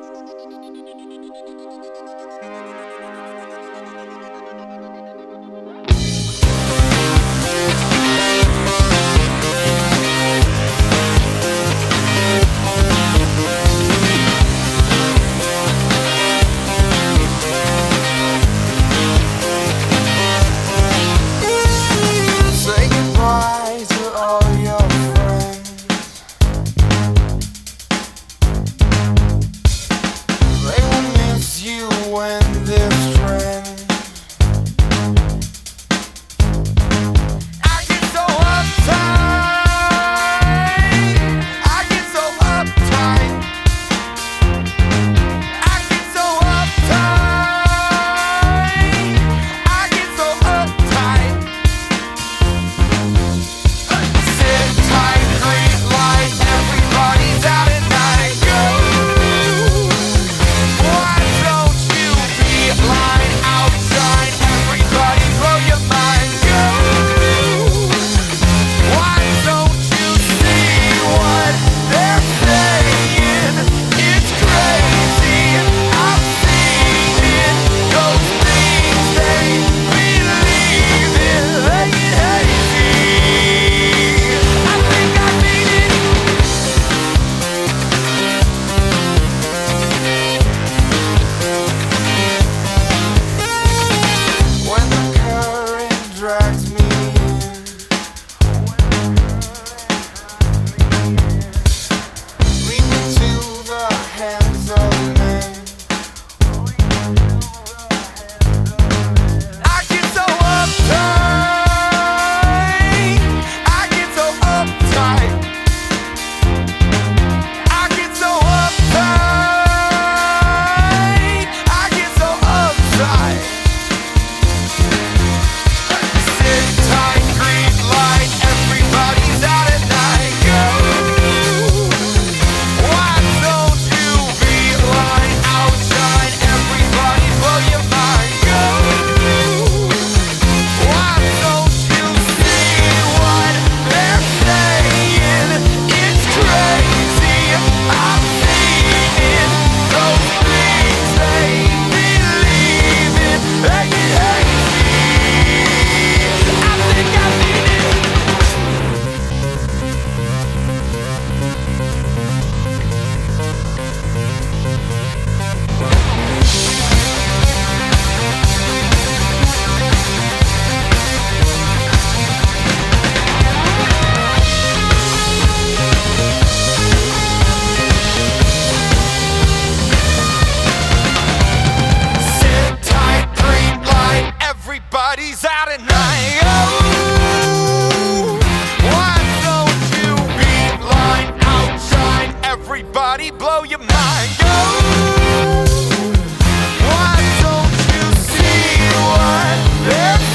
Thank you. tracks. blow your mind. Yo, why don't you see what